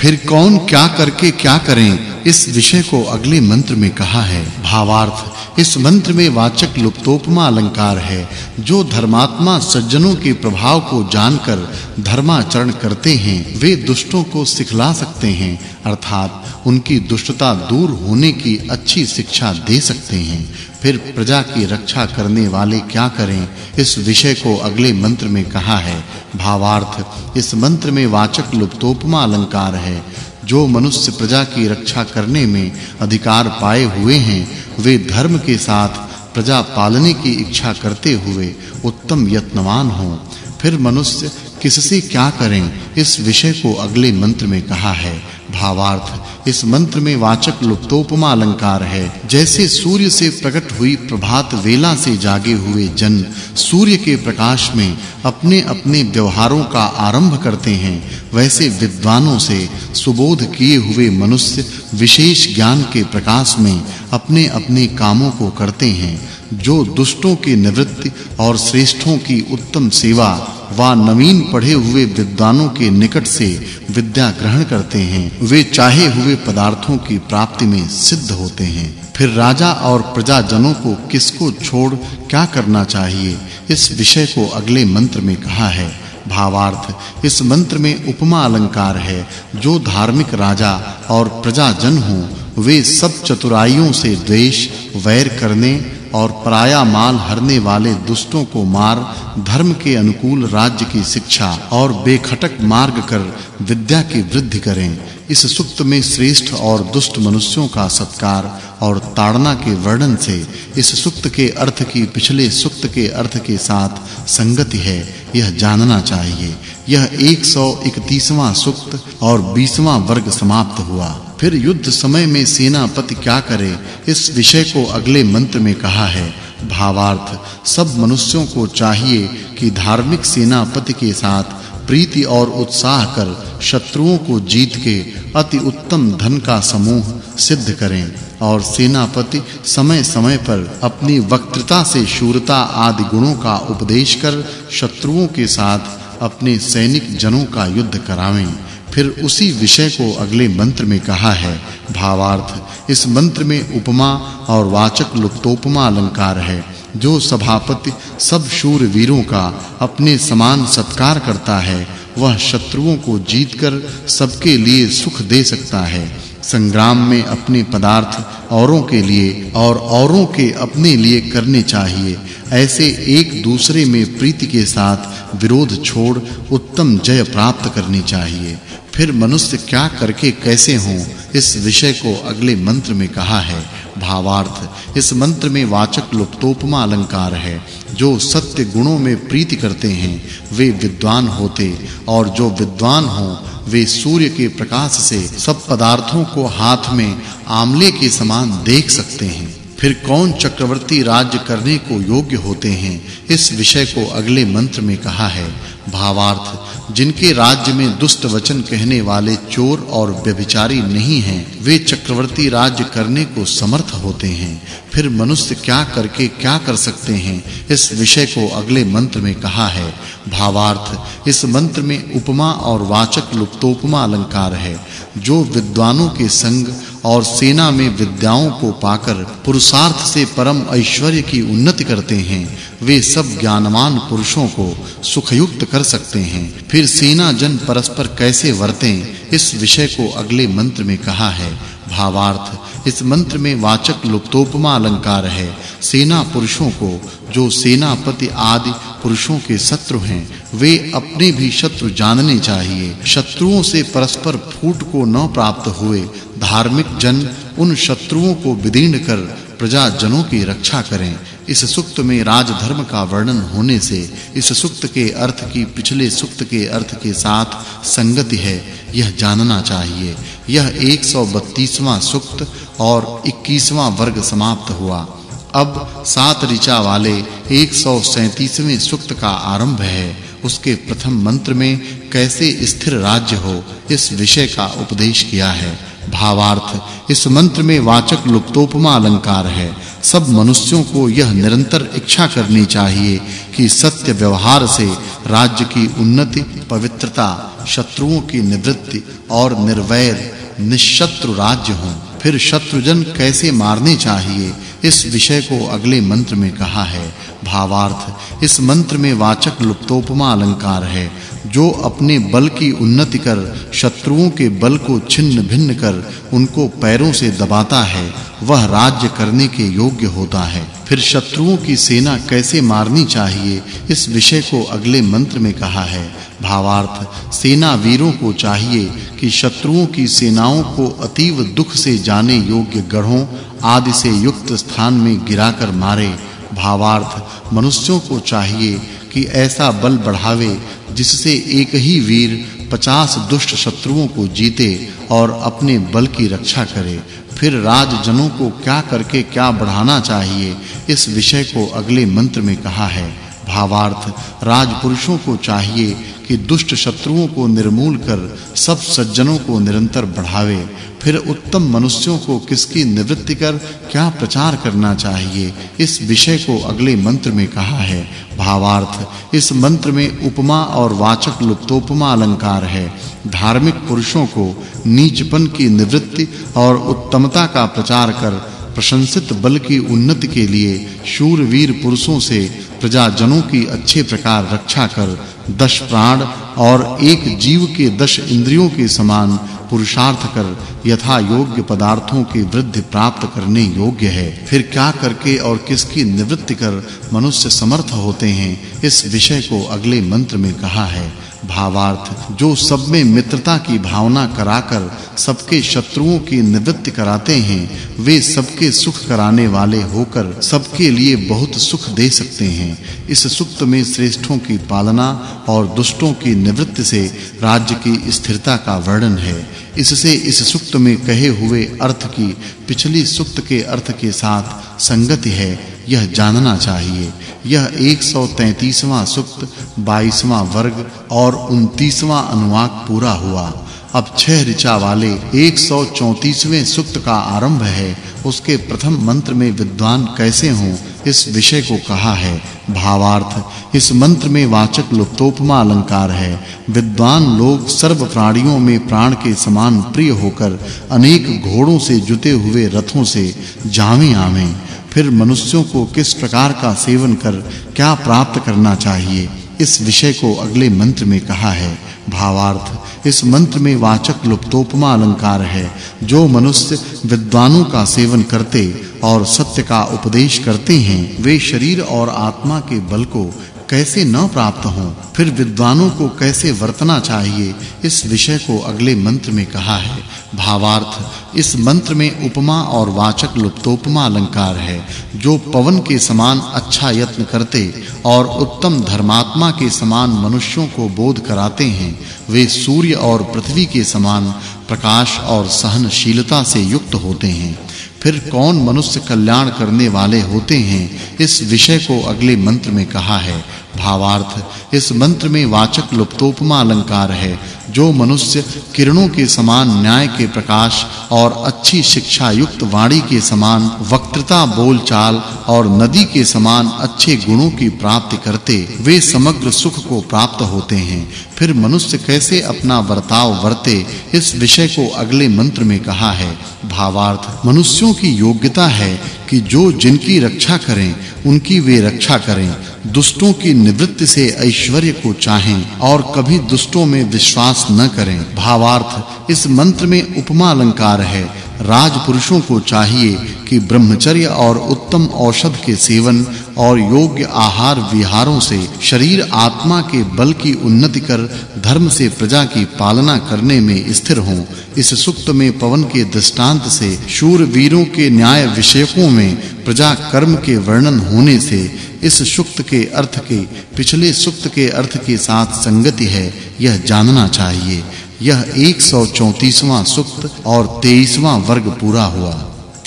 फिर कौन क्या करके क्या करें? इस विषय को अगले मंत्र में कहा है। भावार्थ इस मंत्र में वाचक लुप्तोपमा अलंकार है, जो धर्मात्मा सज्जनों के प्रभाव को जानकर धर्माचरण करते हैं। वे दुष्टों को सिखला सकते हैं, अर्थात उनकी दुष्टता दूर होने की अच्छी शिक्षा दे सकते हैं। फिर प्रजा की रक्षा करने वाले क्या करें? इस विषय को अगले मंत्र में कहा है। भावार्थ, इस मंत्र में वाचक् लुप्तोपमा अलंकार है, जो मनुष्य प्रजा की रक्षा करने में अधिकार पाए हुए हैं वे धर्म के साथ प्रजा पालने की इच्छा करते हुए उत्तम यत्नवान हों। फिर मनुष्य, किससे क्या करें? इस विषय को अगले मंत्र में कहा है। भावार्थ, इस मंत्र में वाचक् लुप्तोपमा अलंकार है। जैसे सूर्य से प्रकट हुई प्रभात वेला से जागे हुए जन सूर्य के प्रकाश में अपने-अपने व्यवहारों का आरंभ करते हैं। वैसे विद्वानों से सुबोध किए हुए मनुष्य विशेष ज्ञान के प्रकाश में अपने-अपने कामों को करते हैं। जो दुष्टों की निवृत्ति और श्रेष्ठों की उत्तम सेवा व नवीन पढ़े हुए विद्वानों के निकट से विद्या ग्रहण करते हैं, वे चाहे हुए पदार्थों की प्राप्ति में सिद्ध होते हैं। फिर राजा और प्रजाजनों को किसको छोड़ क्या करना चाहिए? इस विषय को अगले मंत्र में कहा है। भावार्थ, इस मंत्र में उपमा अलंकार है। जो धार्मिक राजा और प्रजाजन हों, वे सब चतुराइयों से द्वेष, वैर करने और पराया माल हरने वाले दुष्टों को मार, धर्म के अनुकूल राज्य की शिक्षा और बेखटक मार्ग कर विद्या की वृद्धि करें। इस सुक्त में श्रेष्ठ और दुष्ट मनुष्यों का सत्कार और ताड़ना के वर्णन से इस सुक्त के अर्थ की पिछले सुक्त के अर्थ के साथ संगति है। यह जानना चाहिए। यह 131वां सुक्त और 20वां वर्ग समाप्त हुआ। फिर युद्ध समय में सेनापति क्या करे, इस विषय को अगले मंत्र में कहा है। भावार्थ, सब मनुष्यों को चाहिए कि धार्मिक सेनापति के साथ प्रीति और उत्साह कर शत्रुओं को जीत के अति उत्तम धन का समूह सिद्ध करें और सेनापति समय-समय पर अपनी वक्तृता से शूरता आदि गुणों का उपदेश कर शत्रुओं के साथ अपने सैनिक जनों का युद्ध करावें। फिर उसी विषय को अगले मंत्र में कहा है, भावार्थ। इस मंत्र में उपमा और वाचक् लुप्तोपमा अलंकार है, जो सभापति सब शूर वीरों का अपने समान सत्कार करता है, वह शत्रुओं को जीतकर सबके लिए सुख दे सकता है। संग्राम में अपने पदार्थ औरों के लिए और औरों के अपने लिए करने चाहिए, ऐसे एक दूसरे में प्रीति के साथ विरोध छोड़ उत्तम जय प्राप्त करनी चाहिए। फिर मनुष्य क्या करके कैसे हों, इस विषय को अगले मंत्र में कहा है। भावार्थ, इस मंत्र में वाचक् लुप्तोपमा अलंकार है। जो सत्य गुणों में प्रीति करते हैं, वे विद्वान होते, और जो विद्वान हों, वे सूर्य के प्रकाश से सब पदार्थों को हाथ में आमले के समान देख सकते हैं। फिर कौन चक्रवर्ती राज्य करने को योग्य होते हैं, इस विषय को अगले मंत्र में कहा है। भावार्थ, जिनके राज्य में दुष्ट वचन कहने वाले चोर और व्यभिचारी नहीं हैं, वे चक्रवर्ती राज्य करने को समर्थ होते हैं। फिर मनुष्य क्या करके क्या कर सकते हैं? इस विषय को अगले मंत्र में कहा है। भावार्थ, इस मंत्र में उपमा और वाचक् लुप्तोपमा अलंकार है। जो विद्वानों के संग और सेना में विद्याओं को पाकर पुरुषार्थ से परम ऐश्वर्य की उन्नति करते हैं, वे सब ज्ञानवान पुरुषों को सुखयुक्त कर सकते हैं। फिर सेना जन परस्पर कैसे वर्तें? इस विषय को अगले मंत्र में कहा है। भावार्थ, इस मंत्र में वाचक् लुप्तोपमा अलंकार है। सेना पुरुषों को, जो सेनापति आदि पुरुषों के शत्रु हैं, वे अपने भी शत्रु जानने चाहिए। शत्रुओं से परस्पर फूट को न प्राप्त हुए, धार्मिक जन उन शत्रुओं को विदीर्ण कर प्रजा जनों की रक्षा करें। इस सुक्त में राजधर्म का वर्णन होने से, इस सुक्त के अर्थ की पिछले सुक्त के अर्थ के साथ संगति है। यह जानना चाहिए। यह 132वां सुक्त और 21वां वर्ग समाप्त हुआ। अब सात ऋचा वाले 137वें सूक्त का आरंभ है। उसके प्रथम मंत्र में कैसे स्थिर राज्य हो, इस विषय का उपदेश किया है। भावार्थ। इस मंत्र में वाचक् लुप्तोपमा अलंकार है। सब मनुष्यों को यह निरंतर इच्छा करनी चाहिए कि सत्य व्यवहार से राज्य की उन्नति, पवित्रता, शत्रुओं की निवृत्ति और निर्वैर, निशत्रु राज्य हो। फिर शत्रुजन कैसे मारने चाहिए? इस विषय को अगले मंत्र में कहा है। भावार्थ। इस मंत्र में वाचक् लुप्तोपमा अलंकार है। जो अपने बल की उन्नति कर, शत्रुओं के बल को छिन्न भिन्न कर, उनको पैरों से दबाता है, वह राज्य करने के योग्य होता है। फिर शत्रुओं की सेना कैसे मारनी चाहिए, इस विषय को अगले मंत्र में कहा है। भावार्थ सेना वीरों को चाहिए कि शत्रुओं की सेनाओं को अतीव दुख से जाने योग्य गढ़ों, आदि से युक्त स्थान में गिराकर मारे। भावार्थ, मनुष्यों को चाहिए कि ऐसा बल बढ़ावे जिससे एक ही वीर 50 दुष्ट शत्रुओं को जीते और अपने बल की रक्षा करे। फिर राजजनों को क्या करके क्या बढ़ाना चाहिए, इस विषय को अगले मंत्र में कहा है। भावार्थ, राजपुरुषों को चाहिए कि दुष्ट शत्रुओं को निर्मूल कर सब सज्जनों को निरंतर बढ़ावे। फिर उत्तम मनुष्यों को किसकी निवृत्ति कर क्या प्रचार करना चाहिए? इस विषय को अगले मंत्र में कहा है। भावार्थ, इस मंत्र में उपमा और वाचक् लुप्तोपमा अलंकार है। धार्मिक पुरुषों को नीचपन की निवृत्ति और उत्तमता का प्रचार कर प्रशंसित बल की उन्नति के लिए शूरवीर पुरुषों से प्रजाजनों की अच्छे प्रकार रक्षा कर दश प्राण और एक जीव के दश इंद्रियों के समान पुरुषार्थ कर यथा योग्य पदार्थों की वृद्धि प्राप्त करने योग्य है। फिर क्या करके और किसकी निवृत्ति कर मनुष्य समर्थ होते हैं, इस विषय को अगले मंत्र में कहा है। भावार्थ, जो सब में मित्रता की भावना कराकर सबके शत्रुओं की निवृत्ति कराते हैं, वे सबके सुख कराने वाले होकर सबके लिए बहुत सुख दे सकते हैं। इस सुक्त में श्रेष्ठों की पालना और दुष्टों की निवृत्ति से राज्य की स्थिरता का वर्णन है। इससे इस सुक्त में कहे हुए अर्थ की, पिछली सुक्त के अर्थ के साथ संगति है, यह जानना चाहिए। यह 133वां सुक्त 22वां वर्ग और 29वां अनुवाक पूरा हुआ। अब छह ऋचा वाले 134वें सुक्त का आरंभ है, उसके प्रथम मंत्र में विद्वान कैसे हों? इस विषय को कहा है, भावार्थ। इस मंत्र में वाचक् लुप्तोपमा अलंकार है। विद्वान लोग सर्व प्राणियों में प्राण के समान प्रिय होकर अनेक घोड़ों से जुते हुए रथों से जावें आवें। फिर मनुष्यों को किस प्रकार का सेवन कर, क्या प्राप्त करना चाहिए? इस विषय को अगले मंत्र में कहा है। भावार्थ, इस मंत्र में वाचक् लुप्तोपमा अलंकार है। जो मनुष्य विद्वानों का सेवन करते और सत्य का उपदेश करते हैं, वे शरीर और आत्मा के बल को कैसे न प्राप्त हों, फिर विद्वानों को कैसे वर्तना चाहिए, इस विषय को अगले मंत्र में कहा है। भावार्थ, इस मंत्र में उपमा और वाचक् लुप्तोपमा अलंकार है, जो पवन के समान अच्छा यत्न करते और उत्तम धर्मात्मा के समान मनुष्यों को बोध कराते हैं, वे सूर्य और पृथ्वी के समान प्रकाश और सहनशीलता से युक्त होते हैं। फिर कौन मनुष्य कल्याण करने वाले होते हैं? इस विषय को अगले मंत्र में कहा है। भावार्थ, इस मंत्र में वाचक् लुप्तोपमा अलंकार है। जो मनुष्य किरणों के समान न्याय के प्रकाश और अच्छी शिक्षा युक्त वाणी के समान वक्तृता, बोलचाल और नदी के समान अच्छे गुणों की प्राप्ति करते, वे समग्र सुख को प्राप्त होते हैं। फिर मनुष्य कैसे अपना वर्ताव वर्ते इस विषय को अगले मंत्र में कहा है। भावार्थ, मनुष्यों की योग्यता है कि जो जिनकी रक्षा करें, उनकी वे रक्षा करें। दुष्टों की निवृत्ति से ऐश्वर्य को चाहें और कभी दुष्टों में विश्वास न करें। भावार्थ, इस मंत्र में उपमा अलंकार है। राजपुरुषों को चाहिए कि ब्रह्मचर्य और उत्तम औषध के सेवन और योग्य आहार विहारों से शरीर आत्मा के बल की उन्नति कर धर्म से प्रजा की पालना करने में स्थिर हों। इस सुक्त में पवन के दृष्टांत से शूर वीरों के न्याय विषयकों में प्रजा कर्म के वर्णन होने से इस सुक्त के अर्थ के, पिछले सुक्त के अर्थ के साथ संगति है, यह जानना चाहिए। यह 134वां सुक्त और 23वां वर्ग पूरा हुआ।